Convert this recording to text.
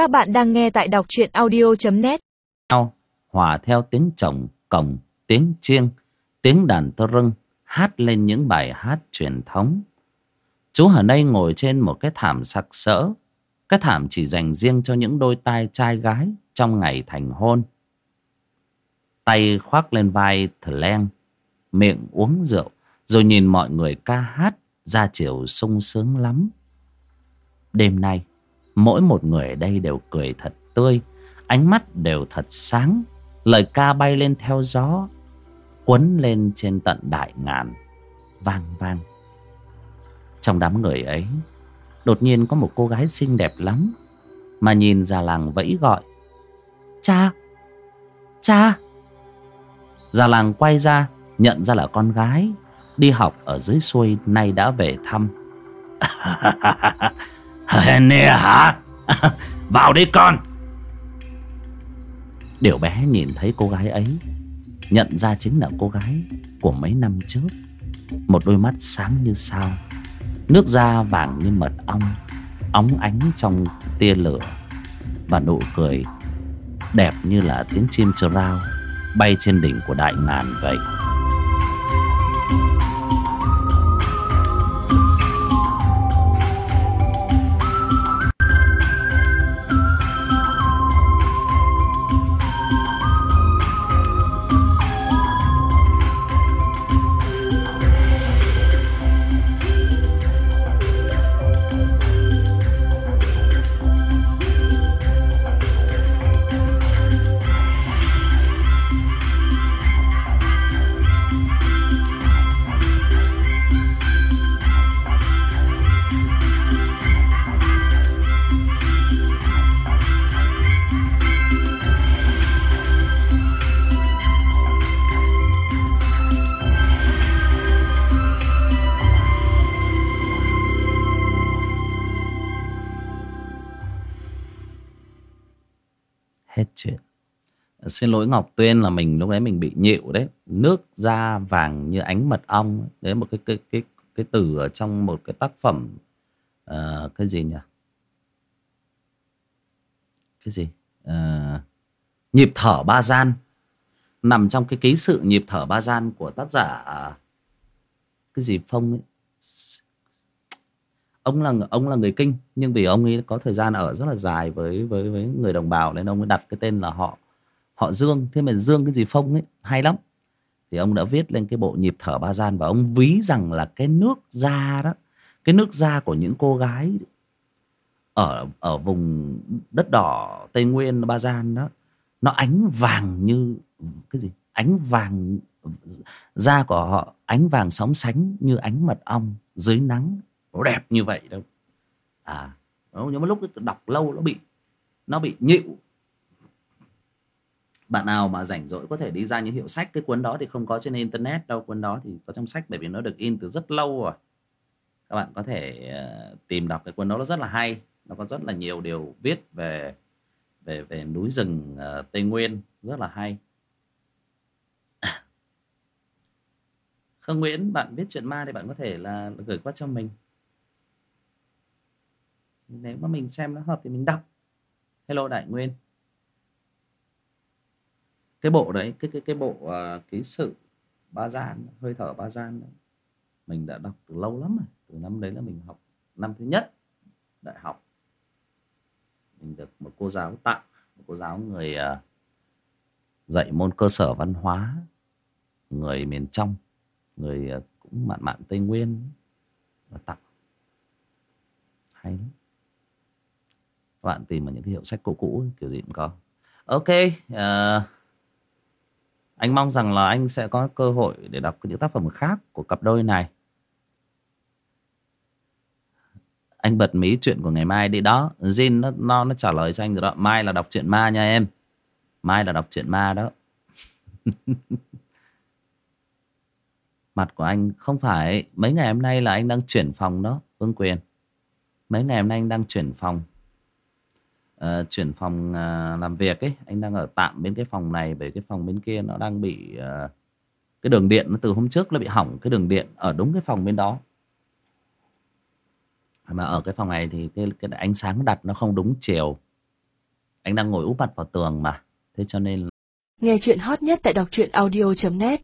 Các bạn đang nghe tại đọc truyện audio.net hòa theo tiếng chồng, cổng tiếng chiêng tiếng đàn tơ rưng hát lên những bài hát truyền thống. Chú ở đây ngồi trên một cái thảm sặc sỡ. Cái thảm chỉ dành riêng cho những đôi tai trai gái trong ngày thành hôn. Tay khoác lên vai thờ len miệng uống rượu rồi nhìn mọi người ca hát ra chiều sung sướng lắm. Đêm nay mỗi một người ở đây đều cười thật tươi, ánh mắt đều thật sáng, lời ca bay lên theo gió, quấn lên trên tận đại ngàn, vang vang. Trong đám người ấy, đột nhiên có một cô gái xinh đẹp lắm, mà nhìn già làng vẫy gọi, cha cha. Già làng quay ra, nhận ra là con gái, đi học ở dưới xuôi nay đã về thăm. nè hả? Vào đi con. Điều bé nhìn thấy cô gái ấy, nhận ra chính là cô gái của mấy năm trước. Một đôi mắt sáng như sao, nước da vàng như mật ong, óng ánh trong tia lửa, và nụ cười đẹp như là tiếng chim chơ rao bay trên đỉnh của đại ngàn vậy. Hết chuyện. Xin lỗi ngọc tuyên là mình lúc đấy mình bị nhịu đấy. Nước da vàng như ánh mật ong đấy một cái cái cái cái từ ở trong một cái tác phẩm uh, cái gì nhỉ? Cái gì? Uh, nhịp thở ba gian. Nằm trong cái ký sự nhịp thở ba gian của tác giả à, cái gì phong ấy? Ông là ông là người kinh, nhưng vì ông ấy có thời gian ở rất là dài với với với người đồng bào nên ông ấy đặt cái tên là họ họ Dương. Thế mà Dương cái gì Phong ấy, hay lắm. Thì ông đã viết lên cái bộ nhịp thở ba gian và ông ví rằng là cái nước da đó, cái nước da của những cô gái ở ở vùng đất đỏ Tây Nguyên ba gian đó, nó ánh vàng như cái gì? Ánh vàng, da của họ, ánh vàng sóng sánh như ánh mật ong dưới nắng nó đẹp như vậy đâu. À nhưng mà lúc đọc lâu nó bị nó bị nhịu. Bạn nào mà rảnh rỗi có thể đi ra những hiệu sách, cái cuốn đó thì không có trên internet đâu. Cuốn đó thì có trong sách, bởi vì nó được in từ rất lâu rồi. Các bạn có thể ờ, tìm đọc cái cuốn đó, nó rất là hay. Nó có rất là nhiều điều viết về về về núi rừng ờ, tây nguyên. Rất là hay. Khương Nguyễn, bạn viết chuyện ma thì bạn có thể là gửi qua cho mình nếu mà mình xem nó hợp thì mình đọc. Hello đại nguyên. Cái bộ đấy cái cái cái bộ uh, ký sự ba gian hơi thở ba gian đấy. mình đã đọc từ lâu lắm rồi. Từ năm đấy là mình học năm thứ nhất đại học. Mình được một cô giáo tặng một cô giáo người uh, dạy môn cơ sở văn hóa người miền trong người uh, cũng mạn mạn tây nguyên và tặng. Hay lắm các bạn tìm vào những cái hiệu sách cũ cũ kiểu gì cũng có. Ok uh, anh mong rằng là anh sẽ có cơ hội để đọc những tác phẩm khác của cặp đôi này. Anh bật mí chuyện của ngày mai đi đó. Jin nó, nó nó trả lời cho anh rồi đó. Mai là đọc chuyện ma nha em. Mai là đọc chuyện ma đó. Mặt của anh không phải mấy ngày hôm nay là anh đang chuyển phòng đó Vương Quyền. Mấy ngày hôm nay anh đang chuyển phòng uh, chuyển phòng uh, làm việc ấy. Anh đang ở tạm bên cái phòng này bởi cái phòng bên kia nó đang bị uh, cái đường điện nó từ hôm trước nó bị hỏng cái đường điện ở đúng cái phòng bên đó. Mà ở cái phòng này thì cái, cái ánh sáng đặt nó không đúng chiều. Anh đang ngồi úp mặt vào tường mà. Thế cho nên Nghe chuyện hot nhất tại đọc truyện audio.net